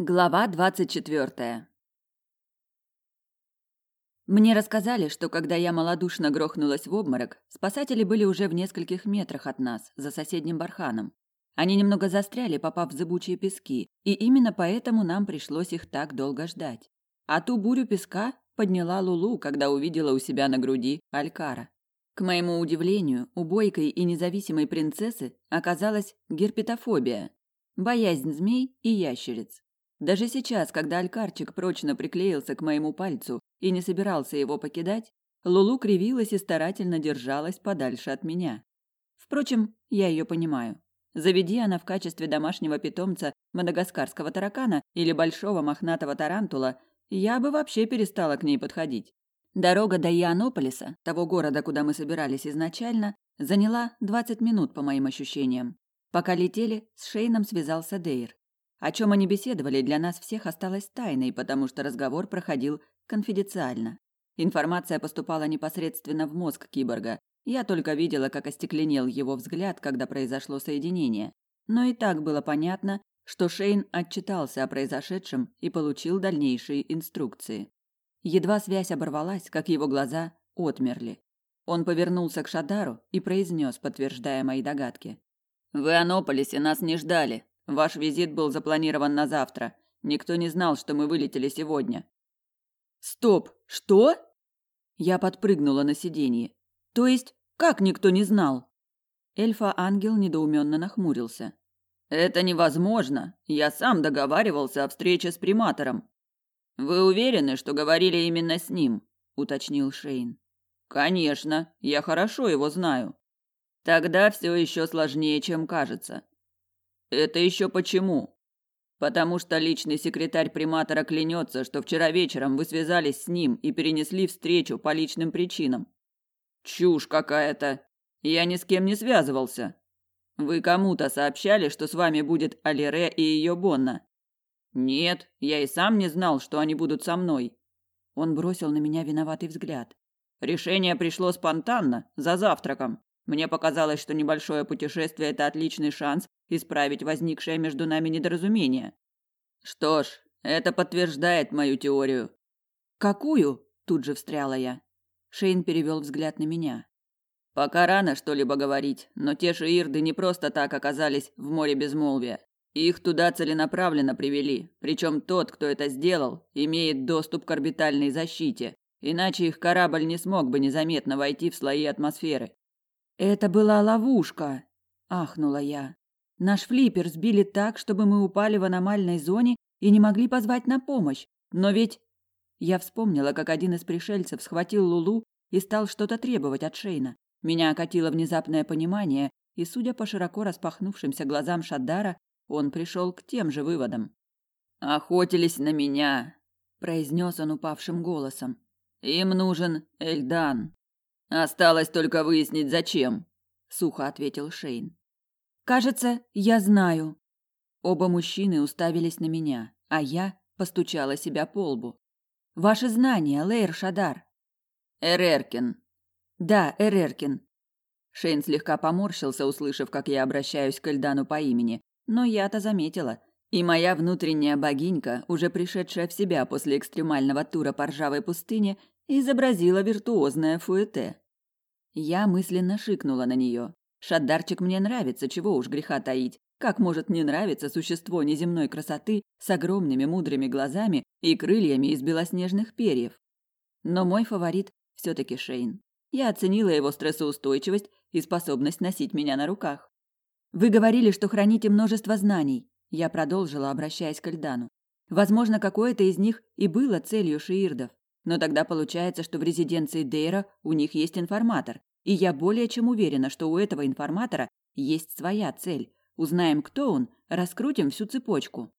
Глава двадцать четвертая. Мне рассказали, что когда я малодушно грохнулась в обморок, спасатели были уже в нескольких метрах от нас, за соседним барханом. Они немного застряли, попав в зыбучие пески, и именно поэтому нам пришлось их так долго ждать. А ту бурю песка подняла Лулу, когда увидела у себя на груди Алькара. К моему удивлению, у бойкой и независимой принцессы оказалась герпетофобия – боязнь змей и ящериц. Даже сейчас, когда алькарчик прочно приклеился к моему пальцу и не собирался его покидать, Лулу кривилась и старательно держалась подальше от меня. Впрочем, я ее понимаю. Заведи она в качестве домашнего питомца мадагаскарского таракана или большого мохнатого тарантула, я бы вообще перестала к ней подходить. Дорога до Иоаннополиса, того города, куда мы собирались изначально, заняла 20 минут по моим ощущениям. Пока летели, с Шейном связался Дейр. О чем они беседовали, для нас всех осталось тайной, потому что разговор проходил конфиденциально. Информация поступала непосредственно в мозг киборга. Я только видела, как остекленел его взгляд, когда произошло соединение. Но и так было понятно, что Шейн отчитался о произошедшем и получил дальнейшие инструкции. Едва связь оборвалась, как его глаза отмерли. Он повернулся к Шадару и произнес, подтверждая мои догадки. «В Ионополисе нас не ждали. Ваш визит был запланирован на завтра. Никто не знал, что мы вылетели сегодня. Стоп, что? Я подпрыгнула на сиденье. То есть, как никто не знал? Эльфа-ангел недоуменно нахмурился. Это невозможно. Я сам договаривался о встрече с приматором. Вы уверены, что говорили именно с ним? уточнил Шейн. Конечно, я хорошо его знаю. Тогда все еще сложнее, чем кажется. Это еще почему? Потому что личный секретарь приматора клянется, что вчера вечером вы связались с ним и перенесли встречу по личным причинам. Чушь какая-то. Я ни с кем не связывался. Вы кому-то сообщали, что с вами будет Алире и ее Бонна? Нет, я и сам не знал, что они будут со мной. Он бросил на меня виноватый взгляд. Решение пришло спонтанно, за завтраком. Мне показалось, что небольшое путешествие это отличный шанс исправить возникшее между нами недоразумение. Что ж, это подтверждает мою теорию. Какую? Тут же встряла я. Шейн перевел взгляд на меня. Пока рано что-либо говорить, но те шиирды не просто так оказались в море безмолвия. Их туда целенаправленно привели, причем тот, кто это сделал, имеет доступ к орбитальной защите, иначе их корабль не смог бы незаметно войти в слои атмосферы. Это была ловушка, ахнула я. Наш флиппер сбили так, чтобы мы упали в аномальной зоне и не могли позвать на помощь. Но ведь... Я вспомнила, как один из пришельцев схватил Лулу и стал что-то требовать от Шейна. Меня окатило внезапное понимание, и, судя по широко распахнувшимся глазам Шаддара, он пришел к тем же выводам. «Охотились на меня», – произнес он упавшим голосом. «Им нужен Эльдан. Осталось только выяснить, зачем», – сухо ответил Шейн. Кажется, я знаю. Оба мужчины уставились на меня, а я постучала себя по лбу. Ваши знания, Лейр Шадар. Эреркин. Да, Эреркин. Шейн слегка поморщился, услышав, как я обращаюсь к Эльдану по имени, но я-то заметила. И моя внутренняя богинька, уже пришедшая в себя после экстремального тура по ржавой пустыне, изобразила виртуозное фуэте. Я мысленно шикнула на нее. Шаддарчик мне нравится, чего уж греха таить. Как может не нравиться существо неземной красоты с огромными мудрыми глазами и крыльями из белоснежных перьев? Но мой фаворит все таки Шейн. Я оценила его стрессоустойчивость и способность носить меня на руках. Вы говорили, что храните множество знаний. Я продолжила, обращаясь к Эльдану. Возможно, какое-то из них и было целью шиирдов. Но тогда получается, что в резиденции Дейра у них есть информатор, и я более чем уверена, что у этого информатора есть своя цель. Узнаем, кто он, раскрутим всю цепочку.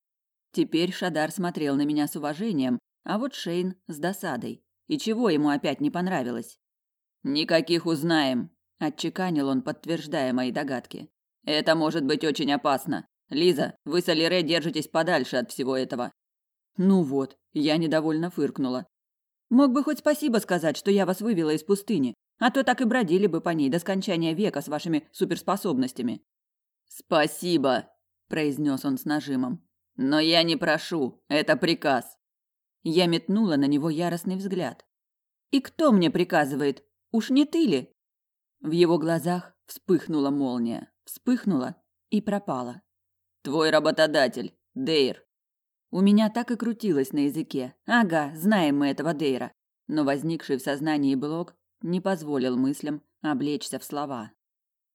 Теперь Шадар смотрел на меня с уважением, а вот Шейн с досадой. И чего ему опять не понравилось? Никаких узнаем, отчеканил он, подтверждая мои догадки. Это может быть очень опасно. Лиза, вы с Алире держитесь подальше от всего этого. Ну вот, я недовольно фыркнула. Мог бы хоть спасибо сказать, что я вас вывела из пустыни. А то так и бродили бы по ней до скончания века с вашими суперспособностями. Спасибо, произнес он с нажимом. Но я не прошу, это приказ. Я метнула на него яростный взгляд. И кто мне приказывает? Уж не ты ли? В его глазах вспыхнула молния, вспыхнула и пропала. Твой работодатель, Дейр. У меня так и крутилось на языке. Ага, знаем мы этого Дейра. Но возникший в сознании блок не позволил мыслям облечься в слова.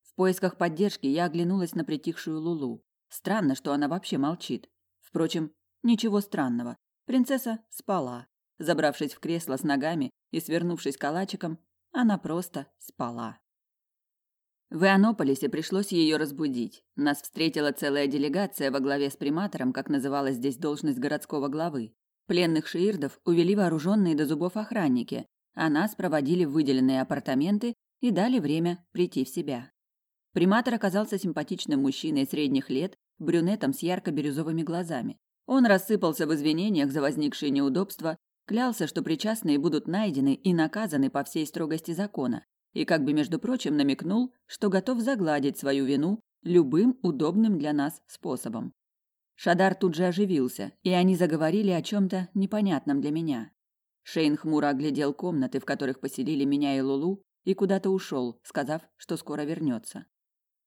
В поисках поддержки я оглянулась на притихшую Лулу. Странно, что она вообще молчит. Впрочем, ничего странного. Принцесса спала. Забравшись в кресло с ногами и свернувшись калачиком, она просто спала. В Ионополисе пришлось ее разбудить. Нас встретила целая делегация во главе с приматором, как называлась здесь должность городского главы. Пленных шиирдов увели вооруженные до зубов охранники, а нас проводили в выделенные апартаменты и дали время прийти в себя. Приматор оказался симпатичным мужчиной средних лет, брюнетом с ярко-бирюзовыми глазами. Он рассыпался в извинениях за возникшие неудобства, клялся, что причастные будут найдены и наказаны по всей строгости закона, и как бы, между прочим, намекнул, что готов загладить свою вину любым удобным для нас способом. Шадар тут же оживился, и они заговорили о чем-то непонятном для меня. Шейн хмуро оглядел комнаты, в которых поселили меня и Лулу, и куда-то ушел, сказав, что скоро вернется.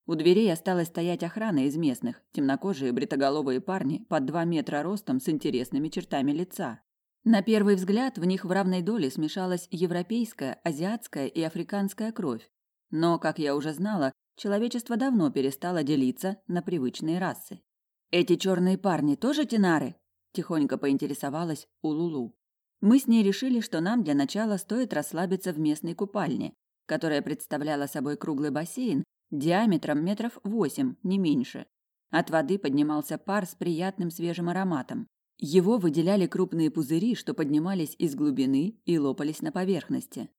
У дверей осталась стоять охрана из местных, темнокожие бритоголовые парни под два метра ростом с интересными чертами лица. На первый взгляд в них в равной доле смешалась европейская, азиатская и африканская кровь. Но, как я уже знала, человечество давно перестало делиться на привычные расы. «Эти черные парни тоже тенары?» – тихонько поинтересовалась у Лулу. Мы с ней решили, что нам для начала стоит расслабиться в местной купальне, которая представляла собой круглый бассейн диаметром метров восемь, не меньше. От воды поднимался пар с приятным свежим ароматом. Его выделяли крупные пузыри, что поднимались из глубины и лопались на поверхности.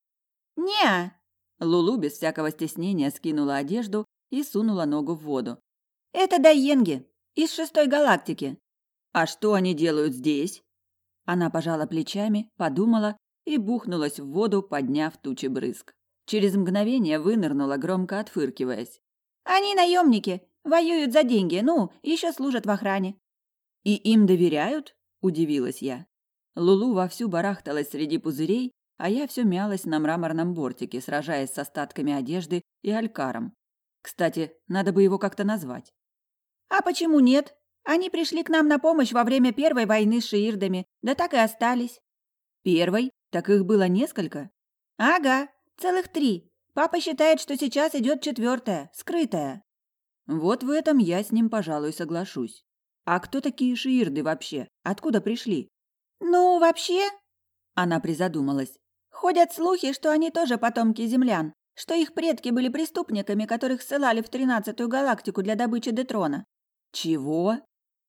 «Не!» Лулу без всякого стеснения скинула одежду и сунула ногу в воду. «Это Дайенги, из шестой галактики». «А что они делают здесь?» Она пожала плечами, подумала и бухнулась в воду, подняв тучи брызг. Через мгновение вынырнула, громко отфыркиваясь. «Они наемники, воюют за деньги, ну, еще служат в охране». «И им доверяют?» – удивилась я. Лулу вовсю барахталась среди пузырей, а я все мялась на мраморном бортике, сражаясь с остатками одежды и алькаром. Кстати, надо бы его как-то назвать. «А почему нет? Они пришли к нам на помощь во время первой войны с шиирдами, да так и остались». «Первой? Так их было несколько?» «Ага, Целых три. Папа считает, что сейчас идет четвертая, скрытая. Вот в этом я с ним, пожалуй, соглашусь. А кто такие шиирды вообще? Откуда пришли? Ну, вообще... Она призадумалась. Ходят слухи, что они тоже потомки землян, что их предки были преступниками, которых ссылали в тринадцатую галактику для добычи детрона. Чего?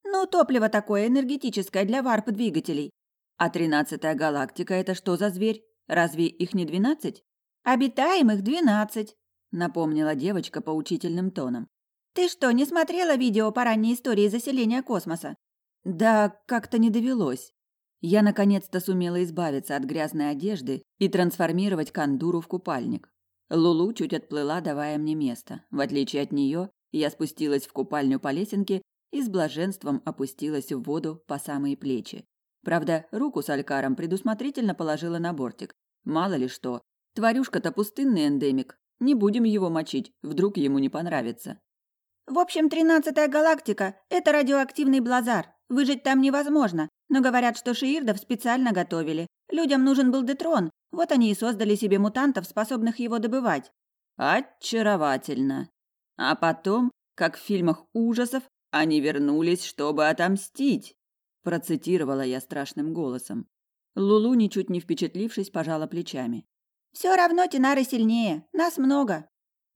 Ну, топливо такое энергетическое для варп-двигателей. А тринадцатая галактика – это что за зверь? Разве их не двенадцать? «Обитаемых двенадцать», — напомнила девочка поучительным тоном. «Ты что, не смотрела видео по ранней истории заселения космоса?» «Да, как-то не довелось. Я наконец-то сумела избавиться от грязной одежды и трансформировать кандуру в купальник. Лулу чуть отплыла, давая мне место. В отличие от нее, я спустилась в купальню по лесенке и с блаженством опустилась в воду по самые плечи. Правда, руку с алькаром предусмотрительно положила на бортик. Мало ли что, Тварюшка-то пустынный эндемик. Не будем его мочить, вдруг ему не понравится. В общем, тринадцатая галактика – это радиоактивный блазар. Выжить там невозможно, но говорят, что шиирдов специально готовили. Людям нужен был детрон, вот они и создали себе мутантов, способных его добывать. Очаровательно. А потом, как в фильмах ужасов, они вернулись, чтобы отомстить. Процитировала я страшным голосом. Лулу, ничуть не впечатлившись, пожала плечами. Все равно Тинары сильнее, нас много.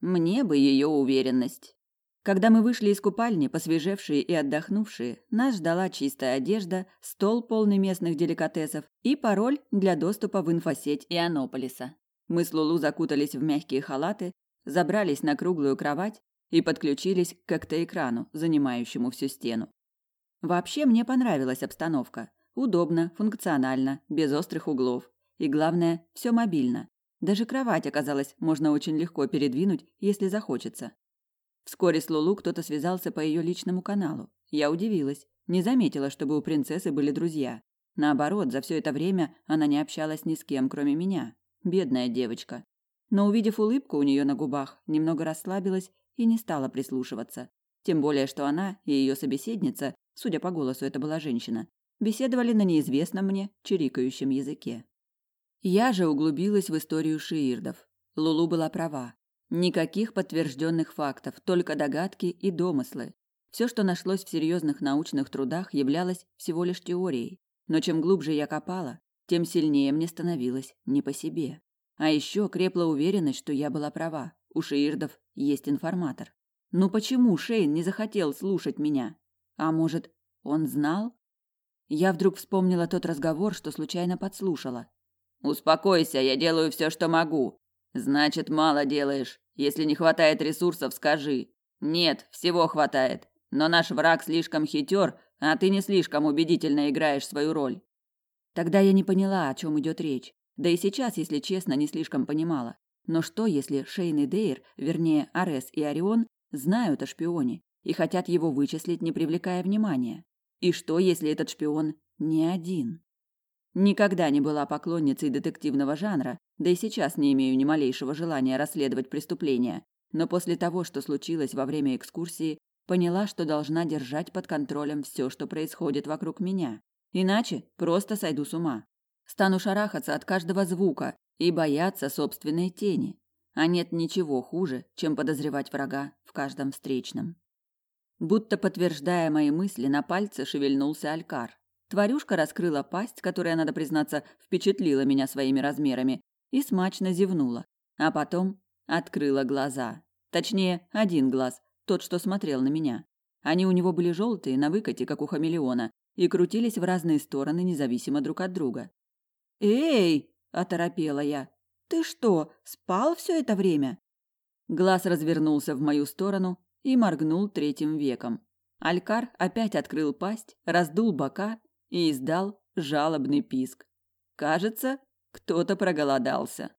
Мне бы ее уверенность. Когда мы вышли из купальни, посвежевшие и отдохнувшие, нас ждала чистая одежда, стол полный местных деликатесов и пароль для доступа в инфосеть Ионополиса. Мы с Лулу закутались в мягкие халаты, забрались на круглую кровать и подключились к экрану, занимающему всю стену. Вообще мне понравилась обстановка. Удобно, функционально, без острых углов. И главное, все мобильно. Даже кровать оказалось можно очень легко передвинуть, если захочется. Вскоре с Лулу кто-то связался по ее личному каналу. Я удивилась. Не заметила, чтобы у принцессы были друзья. Наоборот, за все это время она не общалась ни с кем, кроме меня. Бедная девочка. Но увидев улыбку у нее на губах, немного расслабилась и не стала прислушиваться. Тем более, что она и ее собеседница, судя по голосу, это была женщина, беседовали на неизвестном мне чирикающем языке. Я же углубилась в историю шиирдов. Лулу была права. Никаких подтвержденных фактов, только догадки и домыслы. Все, что нашлось в серьезных научных трудах, являлось всего лишь теорией. Но чем глубже я копала, тем сильнее мне становилось не по себе. А еще крепла уверенность, что я была права. У шиирдов есть информатор. Ну почему Шейн не захотел слушать меня? А может, он знал? Я вдруг вспомнила тот разговор, что случайно подслушала. Успокойся, я делаю все, что могу. Значит, мало делаешь. Если не хватает ресурсов, скажи. Нет, всего хватает. Но наш враг слишком хитер, а ты не слишком убедительно играешь свою роль. Тогда я не поняла, о чем идет речь. Да и сейчас, если честно, не слишком понимала. Но что, если Шейн и Дейр, вернее, Арес и Орион, знают о шпионе и хотят его вычислить, не привлекая внимания? И что, если этот шпион не один? Никогда не была поклонницей детективного жанра, да и сейчас не имею ни малейшего желания расследовать преступления. Но после того, что случилось во время экскурсии, поняла, что должна держать под контролем все, что происходит вокруг меня. Иначе просто сойду с ума. Стану шарахаться от каждого звука и бояться собственной тени. А нет ничего хуже, чем подозревать врага в каждом встречном. Будто подтверждая мои мысли, на пальце шевельнулся Алькар. Тварюшка раскрыла пасть, которая, надо признаться, впечатлила меня своими размерами, и смачно зевнула. А потом открыла глаза. Точнее, один глаз, тот, что смотрел на меня. Они у него были желтые, на выкате, как у хамелеона, и крутились в разные стороны, независимо друг от друга. «Эй!» – оторопела я. «Ты что, спал все это время?» Глаз развернулся в мою сторону и моргнул третьим веком. Алькар опять открыл пасть, раздул бока и издал жалобный писк. Кажется, кто-то проголодался.